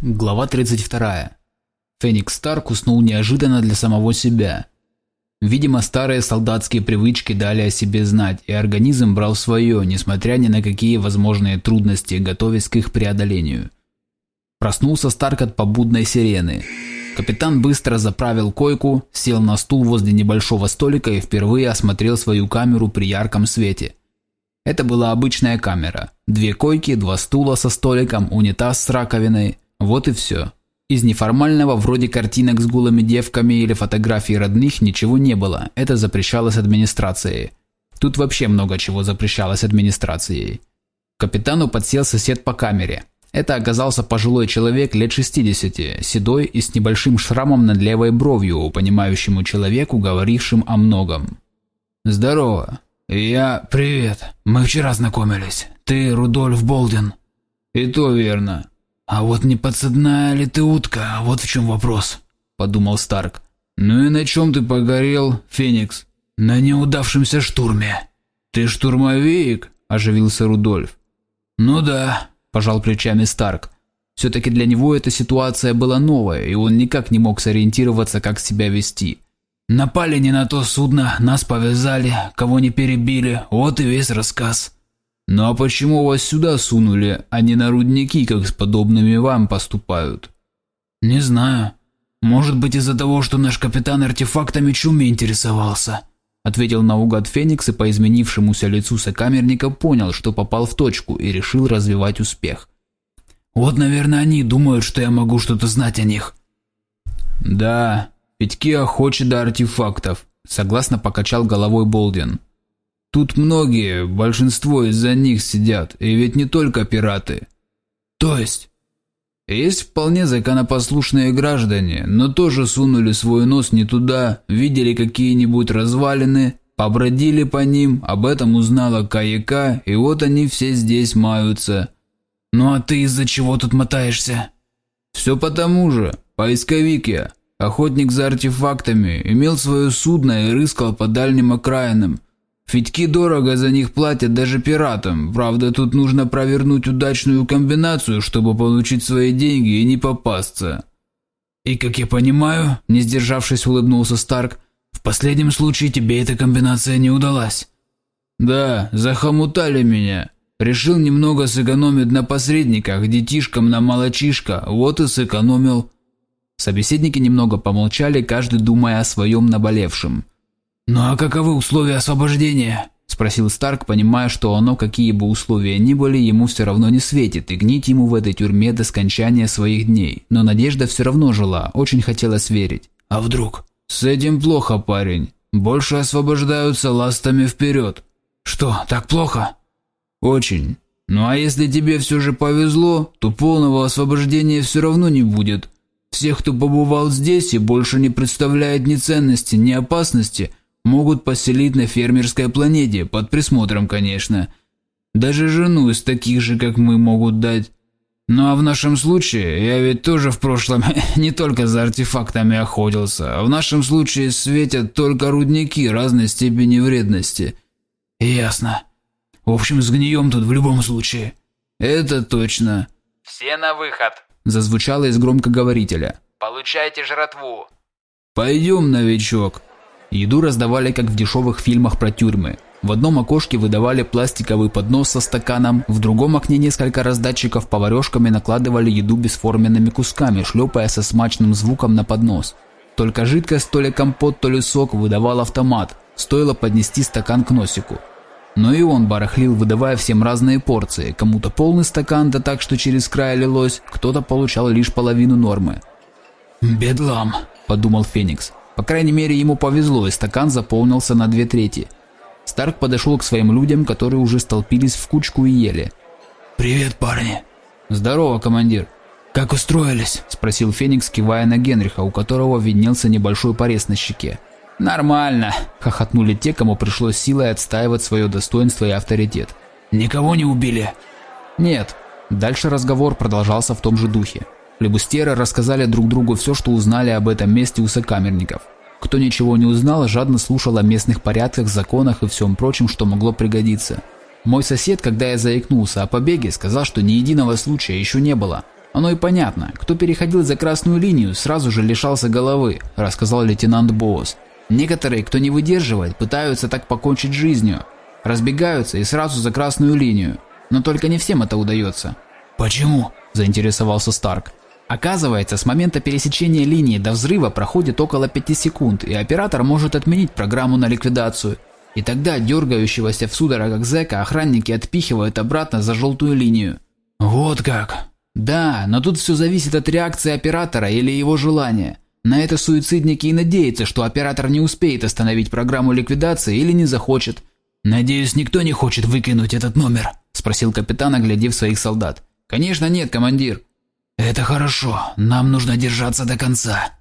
Глава 32. Феникс Старк уснул неожиданно для самого себя. Видимо, старые солдатские привычки дали о себе знать, и организм брал свое, несмотря ни на какие возможные трудности, готовясь к их преодолению. Проснулся Старк от побудной сирены. Капитан быстро заправил койку, сел на стул возле небольшого столика и впервые осмотрел свою камеру при ярком свете. Это была обычная камера. Две койки, два стула со столиком, унитаз с раковиной – вот и все. Из неформального, вроде картинок с голыми девками или фотографий родных, ничего не было. Это запрещалось администрацией. Тут вообще много чего запрещалось администрацией. капитану подсел сосед по камере. Это оказался пожилой человек лет 60, седой и с небольшим шрамом над левой бровью, понимающему человеку, говорившим о многом. «Здорово. Я... Привет. Мы вчера знакомились. Ты Рудольф Болдин». «И то верно. «А вот не подсадная ли ты утка, а вот в чем вопрос», – подумал Старк. «Ну и на чем ты погорел, Феникс?» «На неудавшемся штурме». «Ты штурмовик?» – оживился Рудольф. «Ну да», – пожал плечами Старк. Все-таки для него эта ситуация была новая, и он никак не мог сориентироваться, как себя вести. «Напали не на то судно, нас повязали, кого не перебили, вот и весь рассказ». «Ну а почему вас сюда сунули, а не на рудники, как с подобными вам поступают?» «Не знаю. Может быть из-за того, что наш капитан артефактами чуми интересовался», ответил наугад Феникс и по изменившемуся лицу сокамерника понял, что попал в точку и решил развивать успех. «Вот, наверное, они думают, что я могу что-то знать о них». «Да, Петьки охочи до артефактов», согласно покачал головой Болдин. Тут многие, большинство из-за них сидят, и ведь не только пираты. То есть? Есть вполне законопослушные граждане, но тоже сунули свой нос не туда, видели какие-нибудь развалины, побродили по ним, об этом узнала Каяка, и вот они все здесь маются. Ну а ты из-за чего тут мотаешься? Все потому же, поисковик я, охотник за артефактами, имел свое судно и рыскал по дальним окраинам, Федьки дорого за них платят даже пиратам. Правда, тут нужно провернуть удачную комбинацию, чтобы получить свои деньги и не попасться. И, как я понимаю, не сдержавшись, улыбнулся Старк, в последнем случае тебе эта комбинация не удалась. Да, захомутали меня. Решил немного сэкономить на посредниках, детишкам на молочишка, вот и сэкономил. Собеседники немного помолчали, каждый думая о своем наболевшем. «Ну а каковы условия освобождения?» – спросил Старк, понимая, что оно, какие бы условия ни были, ему все равно не светит, и гнить ему в этой тюрьме до скончания своих дней. Но надежда все равно жила, очень хотелось верить. «А вдруг?» «С этим плохо, парень. Больше освобождаются ластами вперед». «Что, так плохо?» «Очень. Ну а если тебе все же повезло, то полного освобождения все равно не будет. Всех, кто побывал здесь и больше не представляет ни ценности, ни опасности – могут поселить на фермерской планете, под присмотром, конечно. Даже жену из таких же, как мы, могут дать. Ну а в нашем случае, я ведь тоже в прошлом не только за артефактами охотился, а в нашем случае светят только рудники разной степени вредности. Ясно. В общем, сгнием тут в любом случае. Это точно. Все на выход. Зазвучало из громкоговорителя. Получайте жратву. Пойдем, новичок. Еду раздавали, как в дешевых фильмах про тюрьмы. В одном окошке выдавали пластиковый поднос со стаканом, в другом окне несколько раздатчиков поварешками накладывали еду бесформенными кусками, шлепая со смачным звуком на поднос. Только жидкость, то ли компот, то ли сок выдавал автомат, стоило поднести стакан к носику. Но и он барахлил, выдавая всем разные порции, кому-то полный стакан, да так, что через край лилось, кто-то получал лишь половину нормы. «Бедлам», – подумал Феникс. По крайней мере, ему повезло, и стакан заполнился на две трети. Старк подошел к своим людям, которые уже столпились в кучку и ели. «Привет, парни!» «Здорово, командир!» «Как устроились?» – спросил Феникс, кивая на Генриха, у которого виднелся небольшой порез на щеке. «Нормально!» – хохотнули те, кому пришлось силой отстаивать свое достоинство и авторитет. «Никого не убили?» «Нет». Дальше разговор продолжался в том же духе. Флебустеры рассказали друг другу все, что узнали об этом месте у сокамерников. Кто ничего не узнал, жадно слушал о местных порядках, законах и всем прочем, что могло пригодиться. Мой сосед, когда я заикнулся о побеге, сказал, что ни единого случая еще не было. Оно и понятно. Кто переходил за красную линию, сразу же лишался головы, рассказал лейтенант Боус. Некоторые, кто не выдерживает, пытаются так покончить жизнью. Разбегаются и сразу за красную линию. Но только не всем это удается. «Почему?» – заинтересовался Старк. Оказывается, с момента пересечения линии до взрыва проходит около 5 секунд, и оператор может отменить программу на ликвидацию. И тогда дергающегося в судорогах зэка охранники отпихивают обратно за желтую линию. «Вот как!» Да, но тут все зависит от реакции оператора или его желания. На это суицидники и надеются, что оператор не успеет остановить программу ликвидации или не захочет. «Надеюсь, никто не хочет выкинуть этот номер?» – спросил капитан, оглядев своих солдат. «Конечно нет, командир». «Это хорошо. Нам нужно держаться до конца».